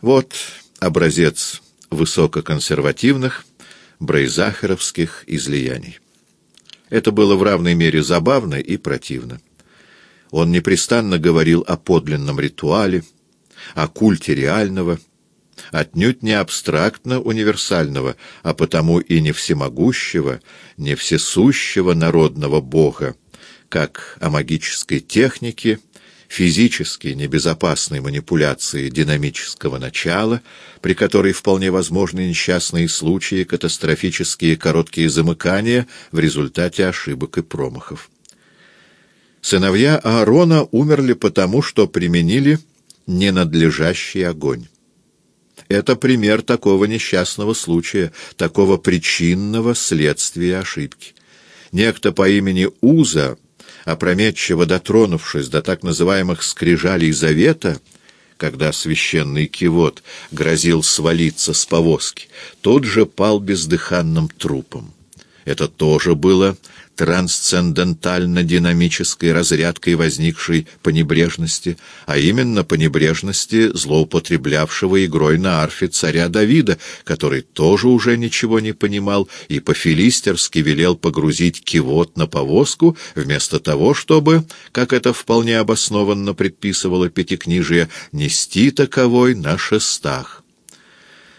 Вот образец высококонсервативных брейзахеровских излияний. Это было в равной мере забавно и противно. Он непрестанно говорил о подлинном ритуале, о культе реального, отнюдь не абстрактно универсального, а потому и не всемогущего, не всесущего народного бога, как о магической технике, физически небезопасной манипуляции динамического начала, при которой вполне возможны несчастные случаи, катастрофические короткие замыкания в результате ошибок и промахов. Сыновья Аарона умерли потому, что применили ненадлежащий огонь. Это пример такого несчастного случая, такого причинного следствия ошибки. Некто по имени Уза опрометчиво дотронувшись до так называемых «скрижалей завета», когда священный кивот грозил свалиться с повозки, тот же пал бездыханным трупом. Это тоже было трансцендентально-динамической разрядкой возникшей по небрежности, а именно по небрежности злоупотреблявшего игрой на арфе царя Давида, который тоже уже ничего не понимал и по-филистерски велел погрузить кивот на повозку, вместо того, чтобы, как это вполне обоснованно предписывало Пятикнижие, нести таковой на шестах.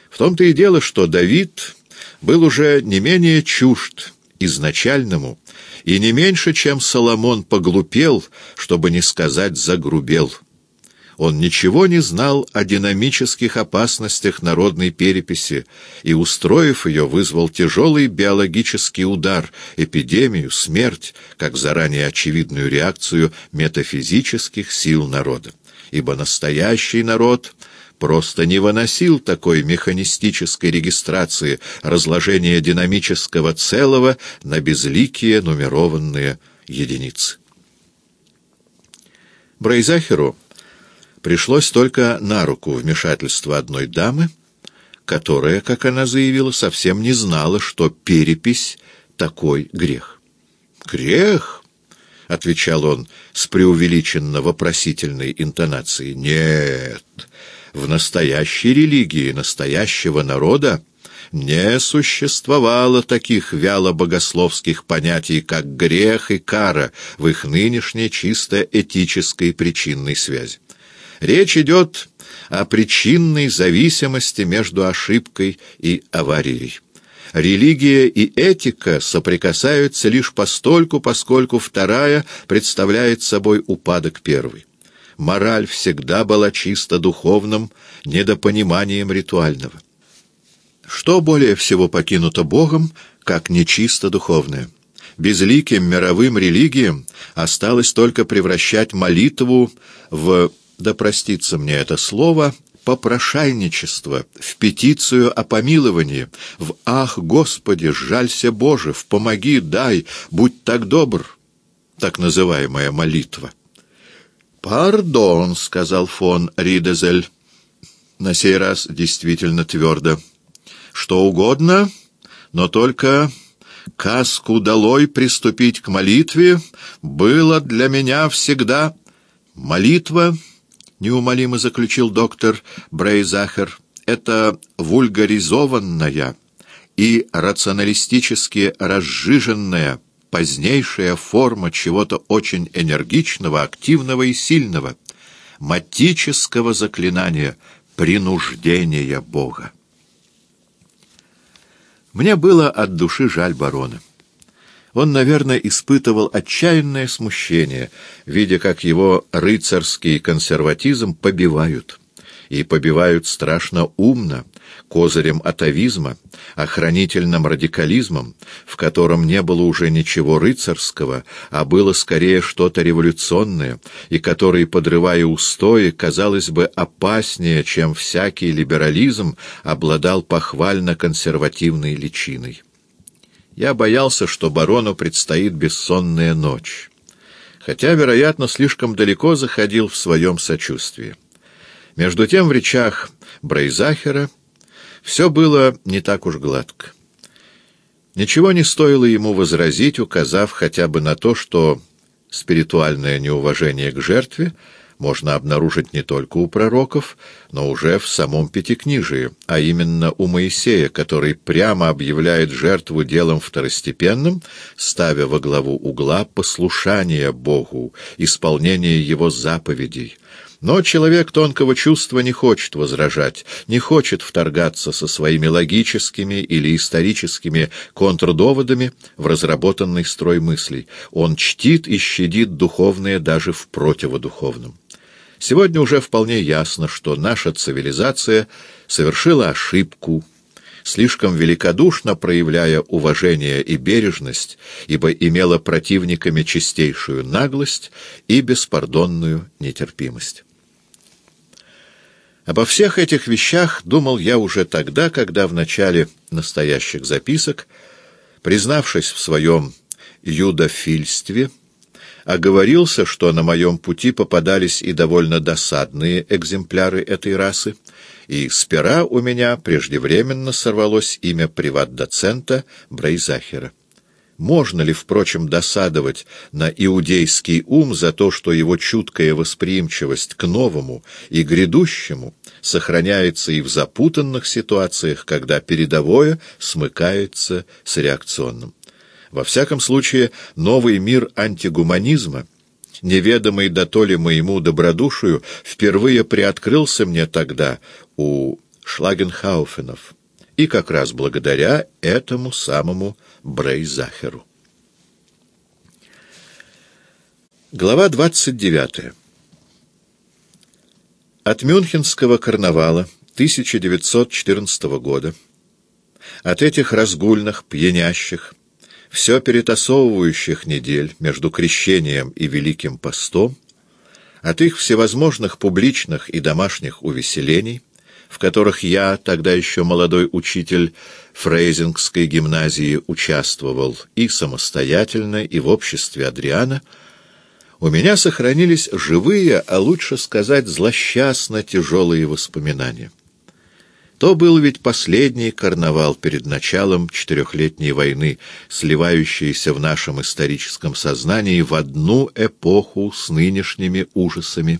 В том-то и дело, что Давид был уже не менее чужд изначальному, и не меньше, чем Соломон поглупел, чтобы не сказать загрубел. Он ничего не знал о динамических опасностях народной переписи и, устроив ее, вызвал тяжелый биологический удар, эпидемию, смерть, как заранее очевидную реакцию метафизических сил народа. Ибо настоящий народ — просто не выносил такой механистической регистрации разложения динамического целого на безликие нумерованные единицы. Брейзахеру пришлось только на руку вмешательство одной дамы, которая, как она заявила, совсем не знала, что перепись — такой грех. «Грех?» — отвечал он с преувеличенно вопросительной интонацией. «Нет, в настоящей религии настоящего народа не существовало таких вяло-богословских понятий, как грех и кара в их нынешней чисто этической причинной связи. Речь идет о причинной зависимости между ошибкой и аварией. Религия и этика соприкасаются лишь постольку, поскольку вторая представляет собой упадок первой мораль всегда была чисто духовным недопониманием ритуального. Что более всего покинуто Богом, как нечисто духовное? Безликим мировым религиям осталось только превращать молитву в, да простится мне это слово, попрошайничество, в петицию о помиловании, в «Ах, Господи, жалься Боже, в помоги, дай, будь так добр», так называемая молитва. «Пардон», — сказал фон Ридезель, на сей раз действительно твердо. «Что угодно, но только каску долой приступить к молитве было для меня всегда молитва». неумолимо заключил доктор Брейзахер, — это вульгаризованная и рационалистически разжиженная позднейшая форма чего-то очень энергичного, активного и сильного, матического заклинания, принуждения Бога. Мне было от души жаль барона. Он, наверное, испытывал отчаянное смущение, видя, как его рыцарский консерватизм побивают и побивают страшно умно, козырем атовизма, охранительным радикализмом, в котором не было уже ничего рыцарского, а было скорее что-то революционное, и который, подрывая устои, казалось бы, опаснее, чем всякий либерализм, обладал похвально консервативной личиной. Я боялся, что барону предстоит бессонная ночь, хотя, вероятно, слишком далеко заходил в своем сочувствии. Между тем в речах Брейзахера все было не так уж гладко. Ничего не стоило ему возразить, указав хотя бы на то, что спиритуальное неуважение к жертве можно обнаружить не только у пророков, но уже в самом Пятикнижии, а именно у Моисея, который прямо объявляет жертву делом второстепенным, ставя во главу угла послушание Богу, исполнение Его заповедей. Но человек тонкого чувства не хочет возражать, не хочет вторгаться со своими логическими или историческими контрдоводами в разработанный строй мыслей. Он чтит и щадит духовное даже в противодуховном. Сегодня уже вполне ясно, что наша цивилизация совершила ошибку, слишком великодушно проявляя уважение и бережность, ибо имела противниками чистейшую наглость и беспардонную нетерпимость. Обо всех этих вещах думал я уже тогда, когда в начале настоящих записок, признавшись в своем юдофильстве, оговорился, что на моем пути попадались и довольно досадные экземпляры этой расы, и с пера у меня преждевременно сорвалось имя приват-доцента Брейзахера. Можно ли, впрочем, досадовать на иудейский ум за то, что его чуткая восприимчивость к новому и грядущему сохраняется и в запутанных ситуациях, когда передовое смыкается с реакционным? Во всяком случае, новый мир антигуманизма, неведомый до то ли моему добродушию, впервые приоткрылся мне тогда у Шлагенхауфенов и как раз благодаря этому самому Брейзахеру. Глава 29. От Мюнхенского карнавала 1914 года, от этих разгульных, пьянящих, все перетасовывающих недель между крещением и Великим постом, от их всевозможных публичных и домашних увеселений, в которых я, тогда еще молодой учитель Фрейзингской гимназии, участвовал и самостоятельно, и в обществе Адриана, у меня сохранились живые, а лучше сказать, злосчастно тяжелые воспоминания. То был ведь последний карнавал перед началом четырехлетней войны, сливающийся в нашем историческом сознании в одну эпоху с нынешними ужасами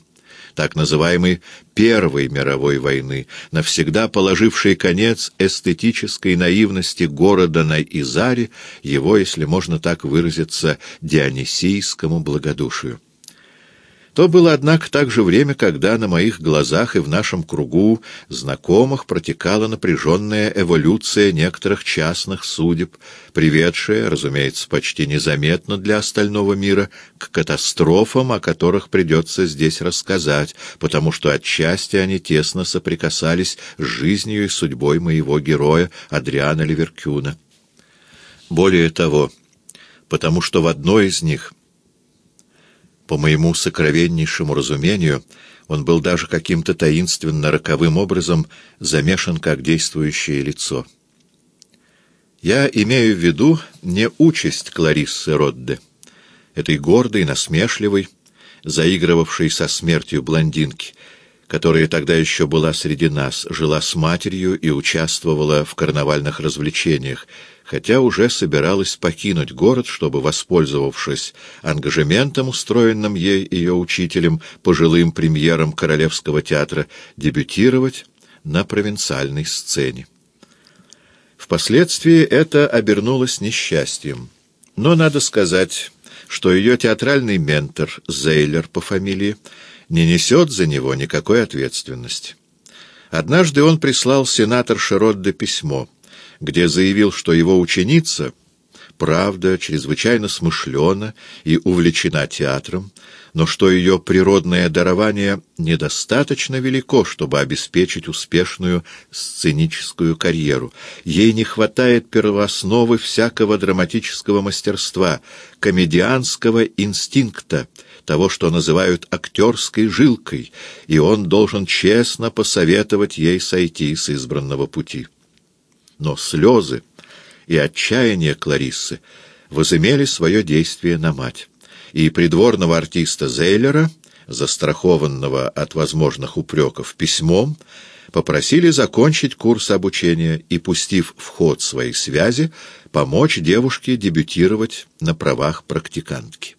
так называемой Первой мировой войны, навсегда положившей конец эстетической наивности города на Изаре, его, если можно так выразиться, дионисийскому благодушию. То было, однако, также время, когда на моих глазах и в нашем кругу знакомых протекала напряженная эволюция некоторых частных судеб, приведшая, разумеется, почти незаметно для остального мира, к катастрофам, о которых придется здесь рассказать, потому что отчасти они тесно соприкасались с жизнью и судьбой моего героя Адриана Ливеркюна. Более того, потому что в одной из них — по моему сокровеннейшему разумению, он был даже каким-то таинственно-роковым образом замешан как действующее лицо. Я имею в виду не участь Клариссы Родде, этой гордой, насмешливой, заигрывавшей со смертью блондинки, которая тогда еще была среди нас, жила с матерью и участвовала в карнавальных развлечениях, хотя уже собиралась покинуть город, чтобы, воспользовавшись ангажементом, устроенным ей ее учителем, пожилым премьером Королевского театра, дебютировать на провинциальной сцене. Впоследствии это обернулось несчастьем. Но надо сказать, что ее театральный ментор, Зейлер по фамилии, не несет за него никакой ответственности. Однажды он прислал сенатор Широтде письмо — где заявил, что его ученица, правда, чрезвычайно смышлена и увлечена театром, но что ее природное дарование недостаточно велико, чтобы обеспечить успешную сценическую карьеру. Ей не хватает первоосновы всякого драматического мастерства, комедианского инстинкта, того, что называют актерской жилкой, и он должен честно посоветовать ей сойти с избранного пути но слезы и отчаяние Клариссы возымели свое действие на мать, и придворного артиста Зейлера, застрахованного от возможных упреков письмом, попросили закончить курс обучения и, пустив в ход свои связи, помочь девушке дебютировать на правах практикантки.